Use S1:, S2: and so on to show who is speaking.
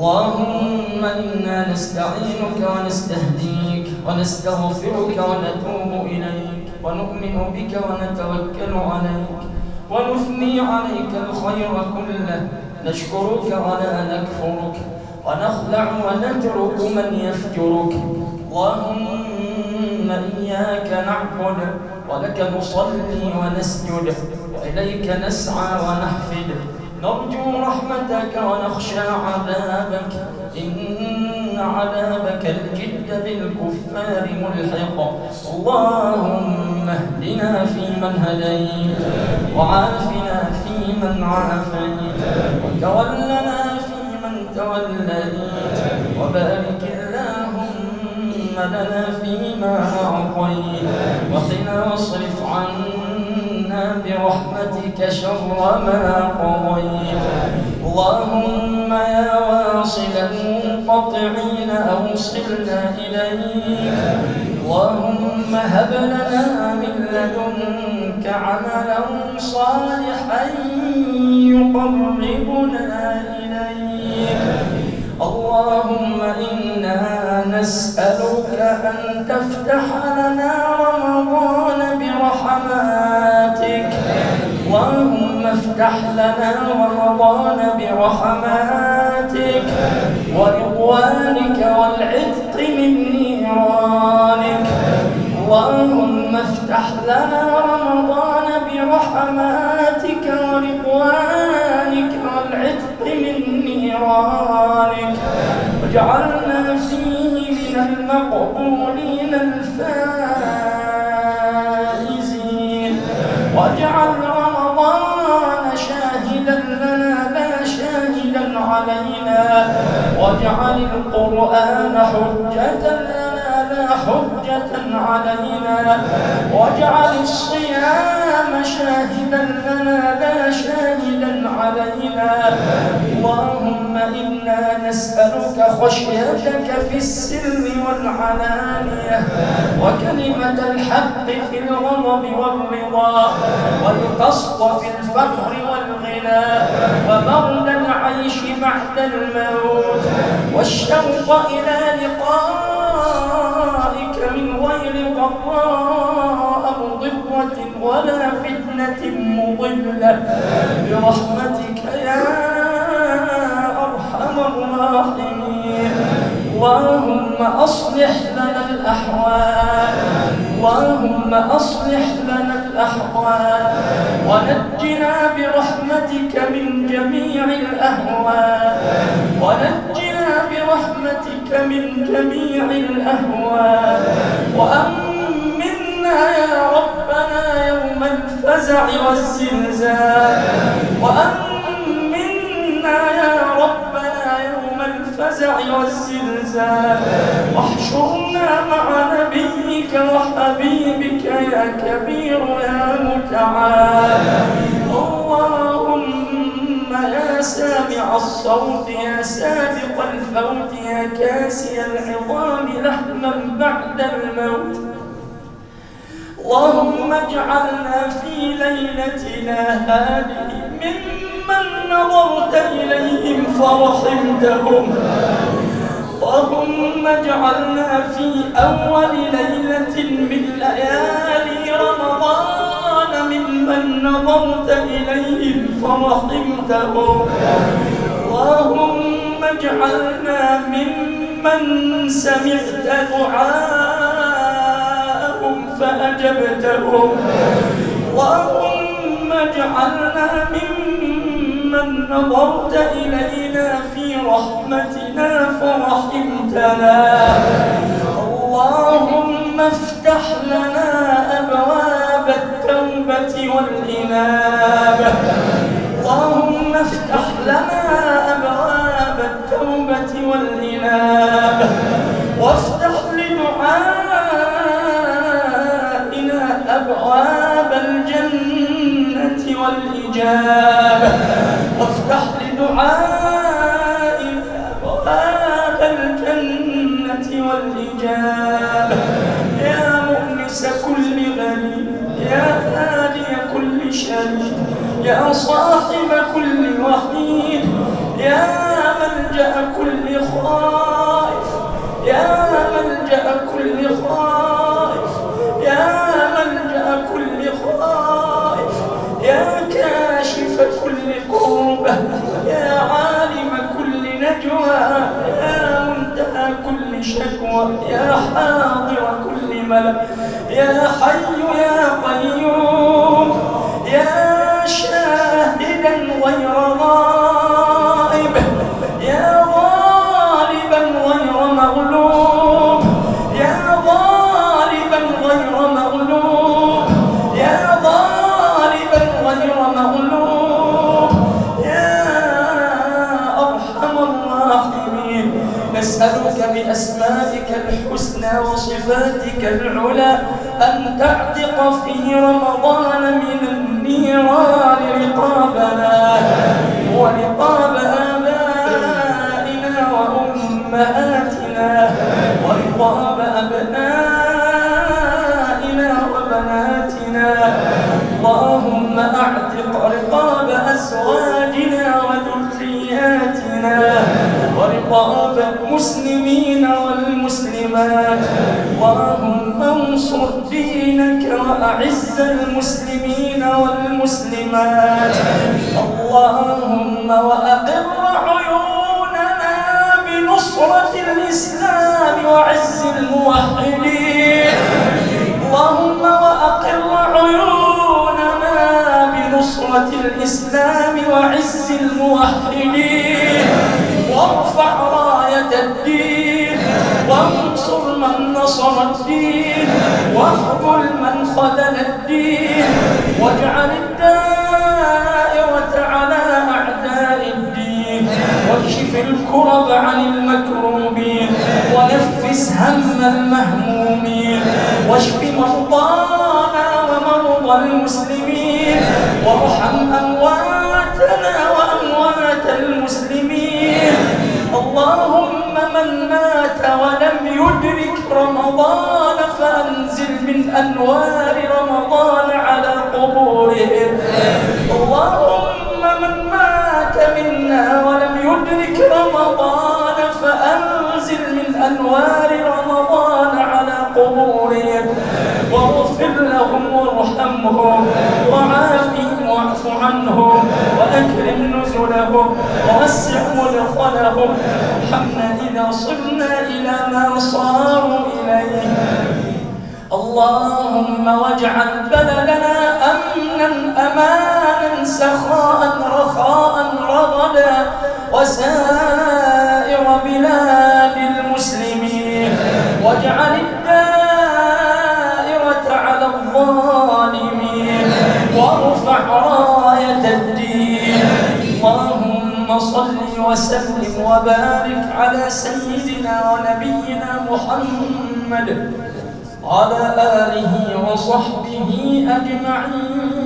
S1: اللهم إنا نستعينك ونستهديك ونستغفرك ونتوب إليك ونؤمن بك ونتوكل عليك ونثني عليك الخير كله. نشكرك ولا نكفرك ونخلع ونترك من يفجرك. اللهم إياك نعبد ولك نصلي ونسجد وإليك نسعى ونحفد. نرجو رحمتك ونخشى عذابك. إن عذابك الجد بالكفار ملحق. اللهم اهدنا فيمن هديت وعافنا فيمن عافيت وتولنا فيمن توليت وبارك اللهم لنا فيما أعطيت وقنا واصرف عنا برحمتك شر ما قضيت. اللهم يا واصل المنقطعين أوصلنا إليك. اللهم هب لنا من لدنك عملا صالحا يقربنا إليك. اللهم إنا نسألك أن تفتح لنا افتح لنا رمضان برحماتك ورضوانك والعتق من نيرانك. اللهم افتح لنا رمضان برحماتك ورضوانك والعتق من نيرانك. واجعلنا فيه من المقبولين. واجعل القرآن حجة لنا لا حجة علينا. واجعل الصيام شاهدا لنا لا شاهدا علينا. اللهم إنا نسألك خشيتك في السر والعلانية وكلمة الحق في الغضب والرضا والقصد في الفقر والغنى وبرد العيش بعد الموت والشوق إلى لقائك من غير ضراء مضرة ولا فتنة مضلة. برحمتك يا أرحم الراحمين. اللهم أصلح لنا الأحوال. اللهم أصلح لنا الأحوال ونجنا برحمتك من جميع الأهوال. ونجنا برحمتك من جميع الأهوال. وأمنا يا ربنا يوم الفزع والزلزال. وأمنا يا ربنا يوم الفزع والزلزال. واحشرنا مع نبيك وحبيبك يا كبير يا متعال. اللهم يا سامع الصوت يا سابق الفوت يا كاسي العظام لحما بعد الموت. اللهم اجعلنا في ليلتنا هذه ممن نظرت إليهم فرحمتهم. اللهم اجعلنا في أول ليلة من ليالي رمضان ممن نظرت إليهم فرحمتهم اللهم اجعلنا ممن سمعت دعاءهم فأجبتهم. اللهم اجعلنا ممن نظرت إلينا في رحمتنا فرحمتنا. اللهم افتح لنا أبواب التوبة والإنابة. اللهم افتح لنا أبواب التوبة والإنابة. وافتح لدعائنا أبواب الجنة والإجابة. يا مؤنس كل غني يا ثاني كل شريك يا صاحب كل وحيد يا ملجأ كل خائف يا ملجأ كل خائف يا ملجأ كل خائف يا كاشف كل كربة يا عالم كل نجوى شكوى يا حاضر كل ملك يا حي يا قيوم يا شاهدا غير غائب يا غالبا غير مغلوب بأسمائك الحسنى وصفاتك العلى أن تعتق في رمضان من النيران رقابنا ورقاب آبائنا وأمهاتنا ورقاب أبنائنا وبناتنا. اللهم أعتق رقاب أزواجنا وذرياتنا ورقاب المسلمين والمسلمات اللهم انصر دينك وأعز المسلمين والمسلمات. اللهم وأقر عيوننا بنصرة الإسلام وعز الموحدين. اللهم وأقر عيوننا بنصرة الإسلام وعز الموحدين. وارفع راية الدين وانصر من نصر الدين واخذل من خذل الدين واجعل الدائرة على أعداء الدين. واكشف الكرب عن المكروبين ونفس هم المهمومين. واشف مرضانا ومرضى المسلمين وارحم اللهم من مات ولم يدرك رمضان فأنزل من أنوار رمضان على قبورهم. اللهم من مات منا ولم يدرك رمضان فأنزل من أنوار رمضان على قبورهم. واغفر لهم وارحمهم. وعافهم واعف عنهم. وأكرم نزلهم ووسع مدخلهم ارحمنا إذا صرنا إلى ما صاروا إليه. اللهم واجعل بلدنا أمنا أمانا سخاء رخاء رغدا وسائر بلاد المسلمين. واجعل وسلم وبارك على سيدنا ونبينا محمد على آله وصحبه أجمعين.